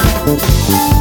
Música